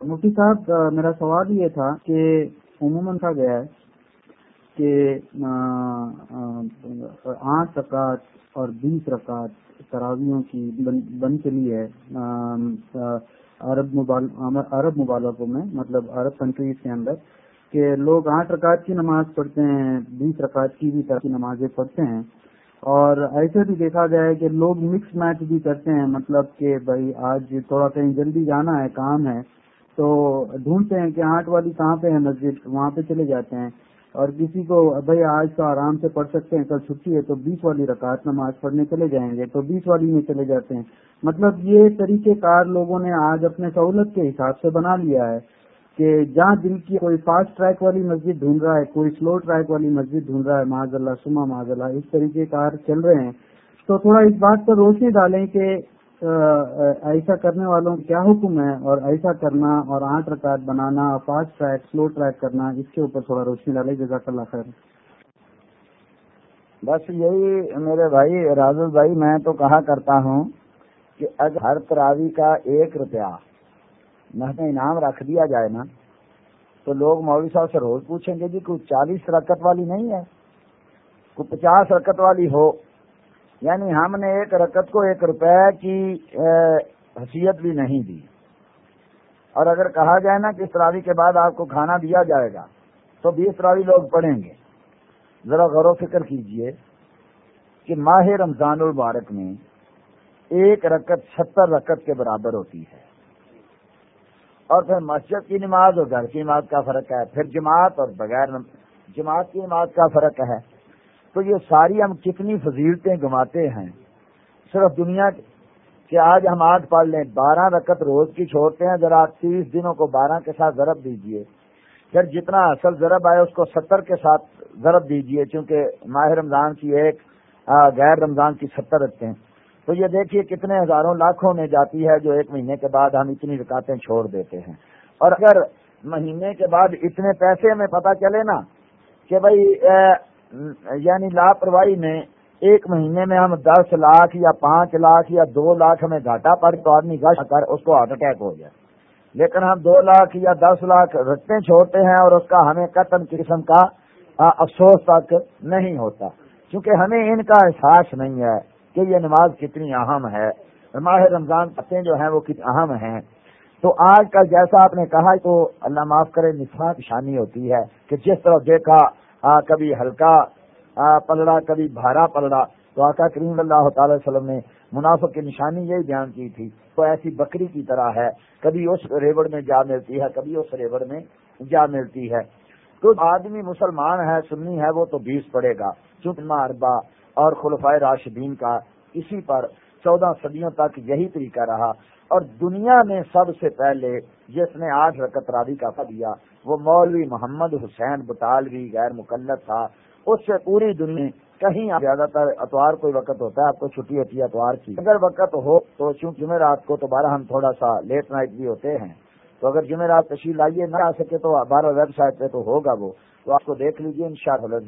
مفتی صاحب میرا سوال یہ تھا کہ عموماً کہا گیا ہے کہ آٹھ رکعت اور بیس رکعت تراویوں کی بن چلی ہے عرب عرب مبالغوں میں مطلب عرب کنٹریز کے اندر، کہ لوگ آٹھ رکعت کی نماز پڑھتے ہیں، بیس رکعت کی بھی طرح کی نمازیں پڑھتے ہیں، اور ایسے بھی دیکھا گیا ہے کہ لوگ مکس میچ بھی کرتے ہیں مطلب کہ بھائی آج تھوڑا کہیں جلدی جانا ہے، کام ہے تو ڈھونڈتے ہیں کہ آٹھ والی کہاں پہ ہے مسجد؟ وہاں پہ چلے جاتے ہیں۔ اور کسی کو بھائی آج تو آرام سے پڑھ سکتے ہیں، کل چھٹی ہے تو بیس والی رکعت نماز پڑھنے چلے جائیں گے، تو بیس والی میں چلے جاتے ہیں۔ مطلب یہ طریقہ کار لوگوں نے آج اپنے سہولت کے حساب سے بنا لیا ہے کہ جہاں دل کی کوئی فاسٹ ٹریک والی مسجد ڈھونڈ رہا ہے، کوئی سلو ٹریک والی مسجد ڈھونڈ رہا ہے معذ اللہ سما معذ اللہ، اس طریقے کار چل رہے ہیں۔ تو تھوڑا اس بات پر روشنی ڈالیں کہ ایسا کرنے والوں کیا حکم ہے؟ اور ایسا کرنا اور آٹھ رکعت بنانا فاسٹ ٹریک سلو ٹریک کرنا، اس کے اوپر تھوڑا روشنی ڈالے جزاک اللہ خیر۔ بس یہی میرے بھائی راز بھائی، میں تو کہا کرتا ہوں کہ اگر ہر تراوی کا ایک روپیہ محنت انعام رکھ دیا جائے نا، تو لوگ مولوی صاحب سے روز پوچھیں گے جی کوئی چالیس رکت والی نہیں ہے؟ کوئی پچاس رکت والی ہو یعنی ہم نے ایک رکت کو ایک روپے کی حیثیت بھی نہیں دی۔ اور اگر کہا جائے نا کہ اس تراوی کے بعد آپ کو کھانا دیا جائے گا، تو بیس تراوی لوگ پڑھیں گے۔ ذرا غور و فکر کیجیے کہ ماہ رمضان المبارک میں ایک رکت ستر رکت کے برابر ہوتی ہے۔ اور پھر مسجد کی نماز اور گھر کی نماز کا فرق ہے، پھر جماعت اور بغیر جماعت کی نماز کا فرق ہے۔ تو یہ ساری ہم کتنی فضیلتیں گماتے ہیں۔ صرف دنیا کہ آج ہم آٹھ پڑھ لیں، بارہ رکت روز کی چھوڑتے ہیں، ذرا تیس دنوں کو بارہ کے ساتھ ضرب دیجیے۔ پھر جتنا اصل ضرب آئے، اس کو ستر کے ساتھ ضرب دیجیے، چونکہ ماہ رمضان کی ایک غیر رمضان کی ستر رکھتے ہیں۔ تو یہ دیکھیے کتنے ہزاروں لاکھوں میں جاتی ہے جو ایک مہینے کے بعد ہم اتنی رکاتے چھوڑ دیتے ہیں۔ اور اگر مہینے کے بعد اتنے پیسے میں پتا چلے نا کہ بھائی یعنی لاپرواہی میں ایک مہینے میں ہم دس لاکھ یا پانچ لاکھ یا دو لاکھ ہمیں گھاٹا پڑ تو آدمی گش کر اس کو ہارٹ اٹیک ہو جائے۔ لیکن ہم دو لاکھ یا دس لاکھ رکھتے چھوڑتے ہیں اور اس کا ہمیں قتل قسم کا افسوس تک نہیں ہوتا۔ کیونکہ ہمیں ان کا احساس نہیں ہے کہ یہ نماز کتنی اہم ہے۔ ماہ رمضان پتے جو ہیں وہ کتنی اہم ہیں۔ تو آج کل جیسا آپ نے کہا تو اللہ معاف کرے نسا نشانی ہوتی ہے کہ جس طرح دیکھا آ, کبھی ہلکا پلڑا کبھی بھارا پلڑا۔ تو آقا کریم اللہ تعالی وسلم نے منافق کی نشانی یہی بیان کی تھی تو ایسی بکری کی طرح ہے۔ کبھی اس ریوڑ میں جا ملتی ہے کبھی اس ریوڑ میں جا ملتی ہے۔ تو آدمی مسلمان ہے سنی ہے وہ تو بیس پڑے گا۔ چونکہ اربا اور خلفائے راشدین کا اسی پر چودہ صدیوں تک یہی طریقہ رہا۔ اور دنیا میں سب سے پہلے جس نے آٹھ رکت رادی کا دیا، وہ مولوی محمد حسین بطالوی غیر مقلد تھا۔ اس سے پوری دنیا کہیں زیادہ تر اتوار کوئی وقت ہوتا ہے، آپ کو چھٹی ہوتی ہے اتوار کی۔ اگر وقت ہو تو چونکہ جمعرات کو تو بارہ ہم تھوڑا سا لیٹ نائٹ بھی ہوتے ہیں، تو اگر جمعرات تشریح لائیے نہ آ سکے تو بارہ ویب سائٹ پہ تو ہوگا وہ۔ تو آپ کو دیکھ لیجیے ان شاء اللہ